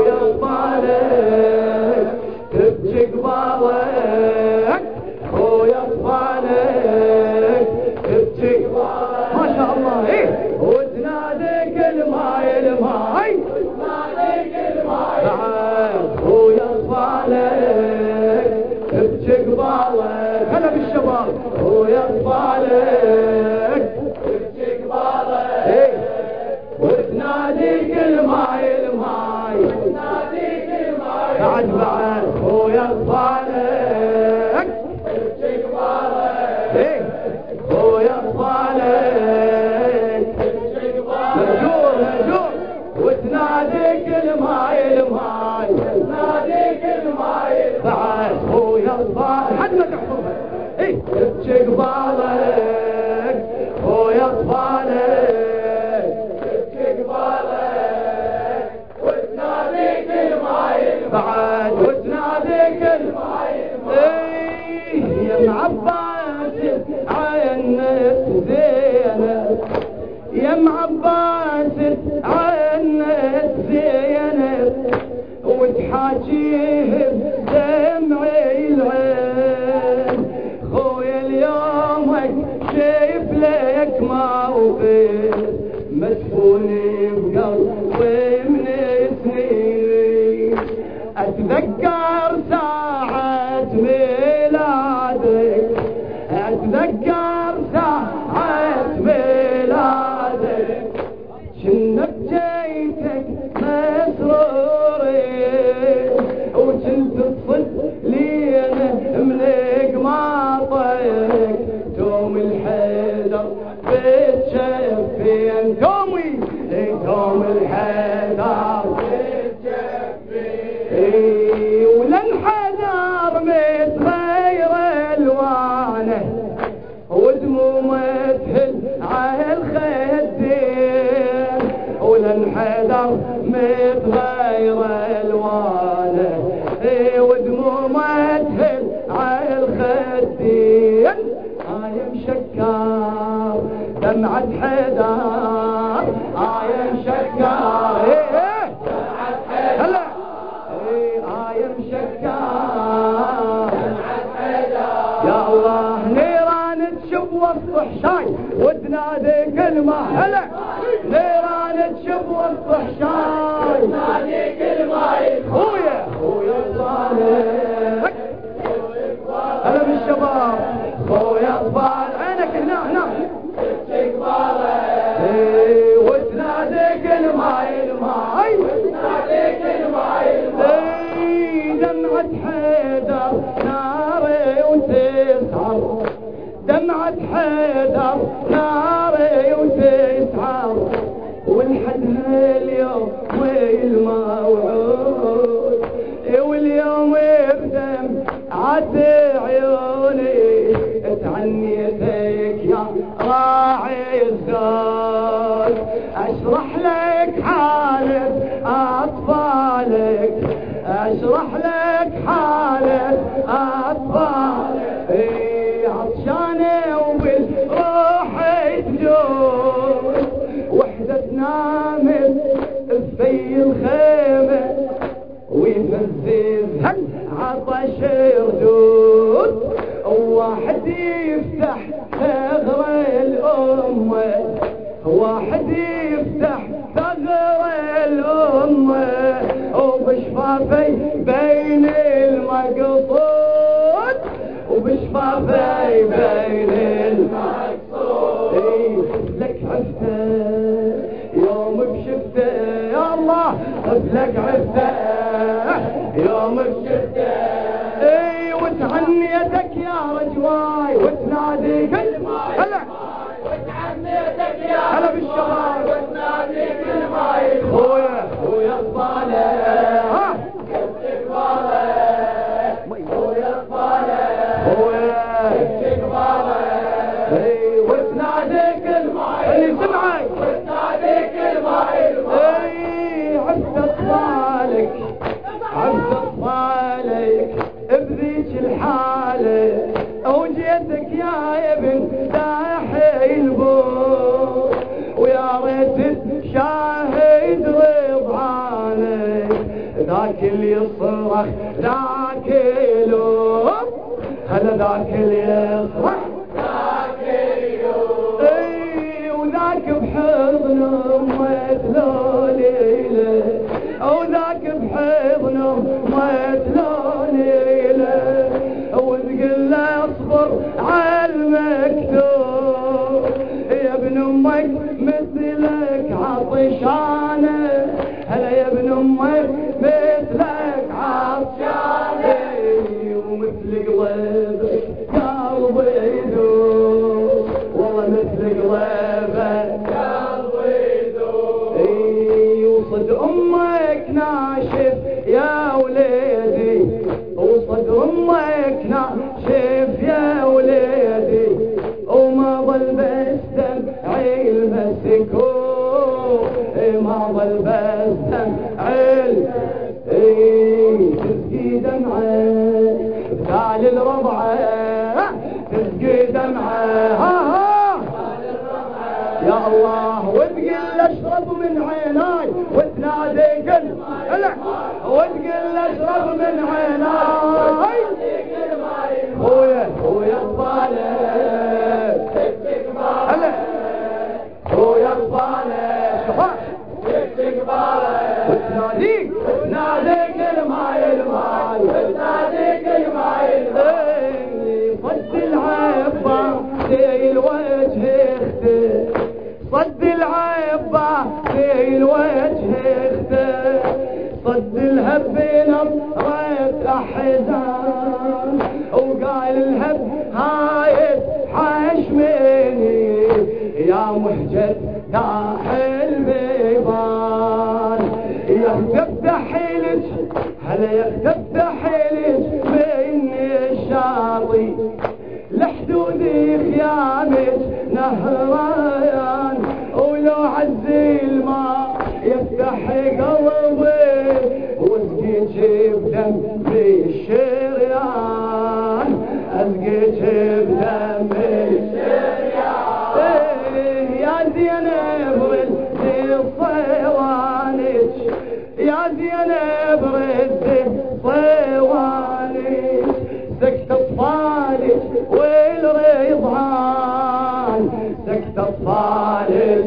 خويا اطفالك تبكي قبالك خويا اطفالك تبكي قبالك ما شاء الله. إيه؟ وتناديك الماي الماي وتناديك الماي بعد خويا اطفالك تبكي قبالك هلا بالشباب خويا اطفالك إيه تبكي قبالك خويا اطفالك تبكي قبالك وتناديك الماي بعد وتناديك الماي يا معباس عينك زينب يا معباس أتذكر ساعة ميلادك أتذكر ساعة ميلادك كنا بجيتك مسروري وكنت تصد لينا من قماطك توم الحيدر بتشفين وتنادي كلمة هلا نيران تشب وسط حشاي تنادي كلمة خويا. خويا صالح هلا بالشباب. خويا اطفال عينك هنا هنا. إيه، وتناديك الماي الماي وتناديك الماي الماي دمعة حيدر ناري وتسعر دمعة حيدر والحد هاليوم والموعود واليوم بدم عتي عيوني. تعنيتك يا راعي الزود أشرح لك عفته يوم بشفته يا الله لك عفته. تشاهد رضعانك ذاك اللي يصرخ ذاك يلوم هلا ذاك اللي يصرخ. تعال الربعه تسقي دمعه. ها ها يا الله وتقل اشرب من عيناي وتنادي قل وتقل اشرب من عيناي. خويا خويا الصالح God. اطفالك والرضعان سكت اطفالك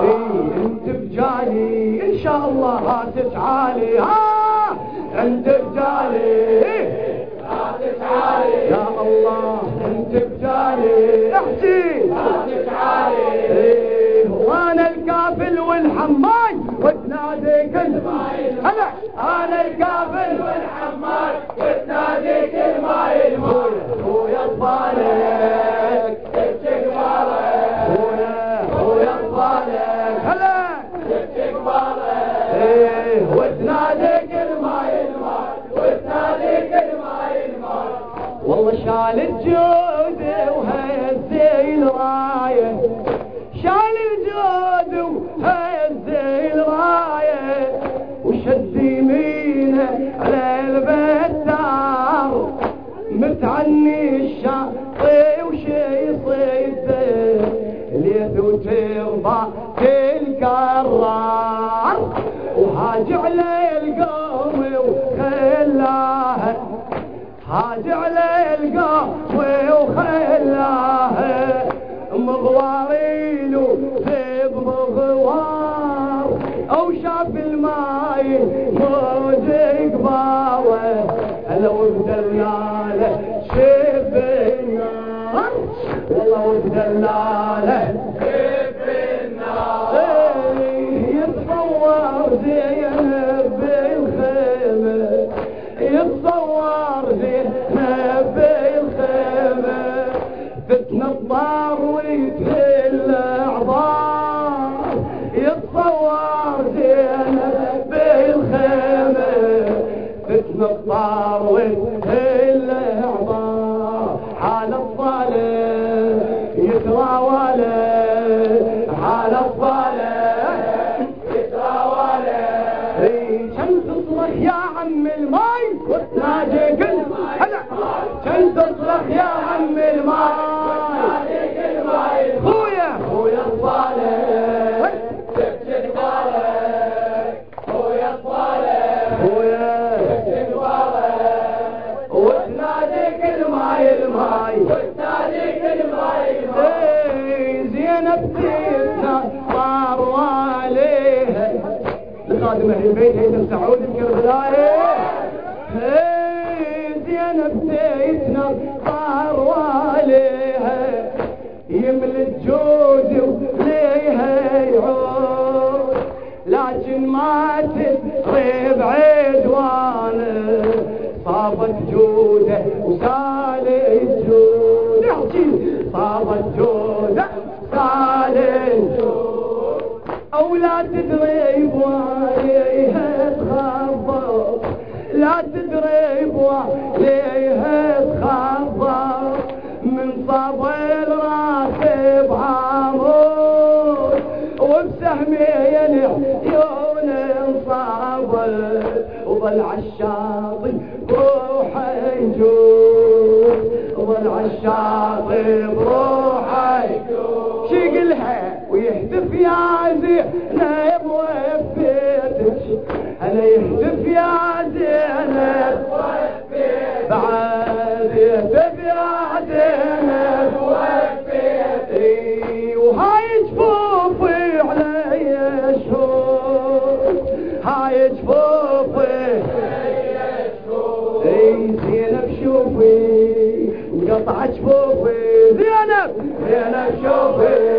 اي أنت بجالي إن شاء الله راسك عالي ها أنت بجالي. يا الله أنت بجالي. احكي. إيه، وأنا الكافل والحماي. وتنادي كل هلا. أنا الكافل والحمال وتنادي كل ما يلمع خويا الصالح. تبكي قبالك خويا خويا الصالح. هلا. تبكي قبالك إيه وتنادي كل ما يلمع وتنادي كل ما يلمع والله شال الجود وهزي الراية تلقرار وهاج على القوم وخلاها هاج على القهوة وخلاها مغوارين وثيب مغوار. أو شاف الماي موج قباوة لو بدلاله شب النار. والله وبدلاله الماي وتنادي كل هلا. كم تصرخ يا عم الماي. لخادم أهل البيت هيثم سعود بكربلاء إيه، زينب تيتنا صار واليها يملي الجود وليها يعود. لكن ما تدري بعدوانه صابت جودة وسالي الجود احكي صابت جودة أو لا تدري بواليها تخبر لا تدري بواليها تخبر من صاب الراتب عمود وبسهمين عيون انصابت وظل عالشاطئ بروحه يجوز وظل عالشاطئ بروحه يا زينب وفيتك أنا يهتف يا زينب بعد يهتف يا زينب إي، وهاي جفوفي علي شوف هاي جفوفي اي زينب شوفي انقطع جفوفي زينب زينب شوفي.